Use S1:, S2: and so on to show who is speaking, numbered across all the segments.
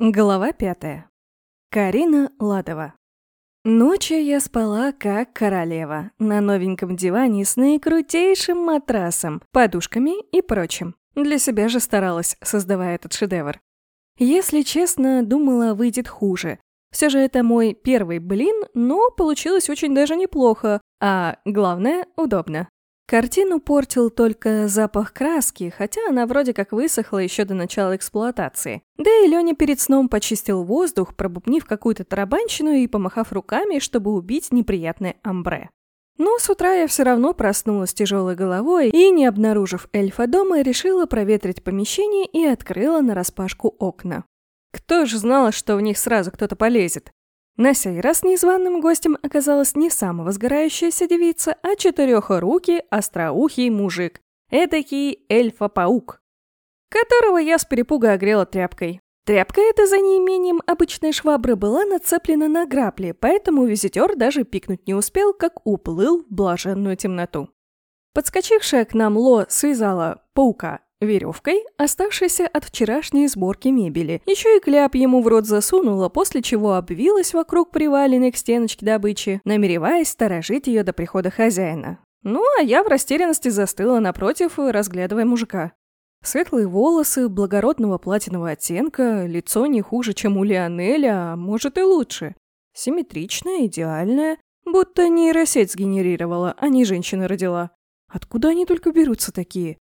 S1: Глава пятая. Карина Ладова. Ночью я спала как королева, на новеньком диване с наикрутейшим матрасом, подушками и прочим. Для себя же старалась, создавая этот шедевр. Если честно, думала, выйдет хуже. Все же это мой первый блин, но получилось очень даже неплохо, а главное, удобно. Картину портил только запах краски, хотя она вроде как высохла еще до начала эксплуатации. Да и Леня перед сном почистил воздух, пробубнив какую-то тарабанщину и помахав руками, чтобы убить неприятное амбре. Но с утра я все равно проснулась тяжелой головой и, не обнаружив эльфа дома, решила проветрить помещение и открыла нараспашку окна. Кто же знал, что в них сразу кто-то полезет? На сей раз незваным гостем оказалась не самовозгорающаяся девица, а четырехорукий, остроухий мужик. Этакий эльфа-паук, которого я с перепуга огрела тряпкой. Тряпка эта за неимением обычной швабры была нацеплена на грабли, поэтому визитер даже пикнуть не успел, как уплыл в блаженную темноту. Подскочившая к нам Ло связала паука веревкой, оставшейся от вчерашней сборки мебели. Еще и кляп ему в рот засунула, после чего обвилась вокруг приваленной к стеночке добычи, намереваясь сторожить ее до прихода хозяина. Ну, а я в растерянности застыла напротив, разглядывая мужика. Светлые волосы, благородного платинового оттенка, лицо не хуже, чем у Лионеля, а может и лучше. Симметричное, идеальное, будто нейросеть сгенерировала, а не женщина родила. Откуда они только берутся такие?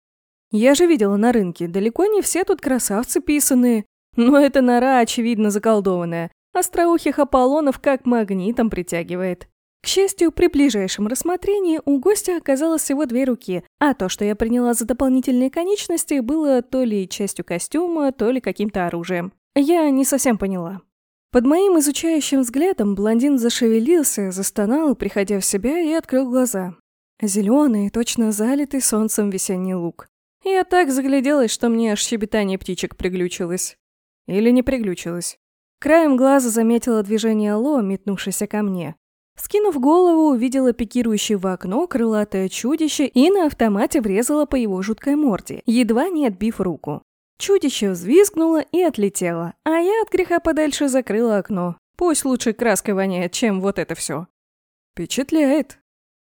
S1: Я же видела на рынке, далеко не все тут красавцы писанные. Но эта нора, очевидно, заколдованная. Остроухих Аполлонов как магнитом притягивает. К счастью, при ближайшем рассмотрении у гостя оказалось всего две руки, а то, что я приняла за дополнительные конечности, было то ли частью костюма, то ли каким-то оружием. Я не совсем поняла. Под моим изучающим взглядом блондин зашевелился, застонал, приходя в себя, и открыл глаза. Зеленый, точно залитый солнцем весенний лук. Я так загляделась, что мне аж щебетание птичек приглючилось. Или не приглючилось. Краем глаза заметила движение Ло, метнувшееся ко мне. Скинув голову, увидела пикирующее в окно крылатое чудище и на автомате врезала по его жуткой морде, едва не отбив руку. Чудище взвизгнуло и отлетело, а я от греха подальше закрыла окно. Пусть лучше краской воняет, чем вот это все. Впечатляет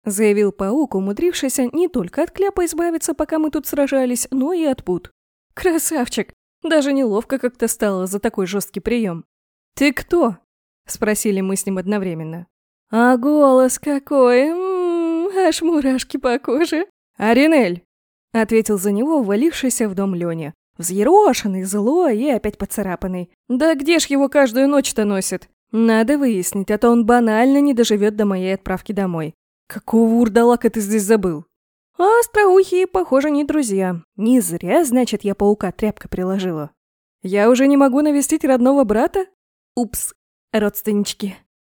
S1: заявил паук, умудрившийся не только от кляпа избавиться, пока мы тут сражались, но и от пут. Красавчик! Даже неловко как-то стало за такой жесткий прием. «Ты кто?» – спросили мы с ним одновременно. «А голос какой! М -м -м, аж мурашки по коже!» «Аринель!» – ответил за него ввалившийся в дом Леня. Взъерошенный, злой и опять поцарапанный. «Да где ж его каждую ночь-то носит?» «Надо выяснить, а то он банально не доживет до моей отправки домой. Какого урдалака ты здесь забыл? А остроухие, похоже, не друзья. Не зря, значит, я паука тряпкой приложила. Я уже не могу навестить родного брата? Упс, родственнички.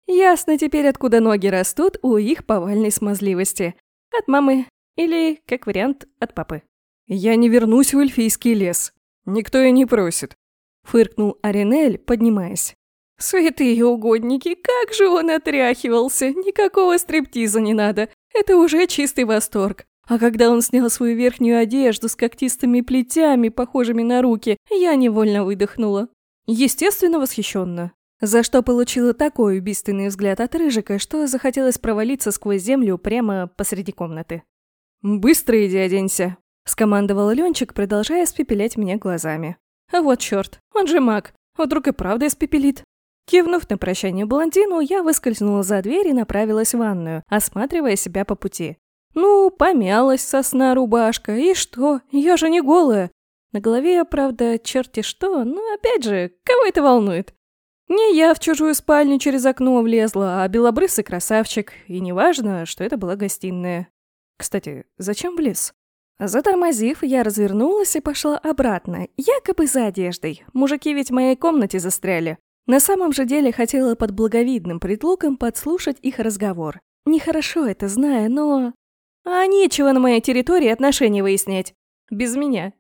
S1: Ясно теперь, откуда ноги растут у их повальной смазливости. От мамы или, как вариант, от папы. Я не вернусь в эльфийский лес. Никто и не просит. Фыркнул Аринель, поднимаясь. Святые угодники, как же он отряхивался! Никакого стриптиза не надо. Это уже чистый восторг. А когда он снял свою верхнюю одежду с когтистыми плетями, похожими на руки, я невольно выдохнула. Естественно, восхищенно. За что получила такой убийственный взгляд от Рыжика, что захотелось провалиться сквозь землю прямо посреди комнаты. «Быстро иди оденься», – скомандовал Ленчик, продолжая спепелять меня глазами. «А вот черт, он же маг, вдруг и правда испепелит». Кивнув на прощание блондину, я выскользнула за дверь и направилась в ванную, осматривая себя по пути. Ну, помялась сосна рубашка, и что? Я же не голая. На голове, правда, черти что, но опять же, кого это волнует? Не я в чужую спальню через окно влезла, а белобрысый красавчик, и неважно, что это была гостиная. Кстати, зачем влез? Затормозив, я развернулась и пошла обратно, якобы за одеждой. Мужики ведь в моей комнате застряли. На самом же деле хотела под благовидным предлогом подслушать их разговор. Нехорошо это, зная, но... А нечего на моей территории отношения выяснять. Без меня.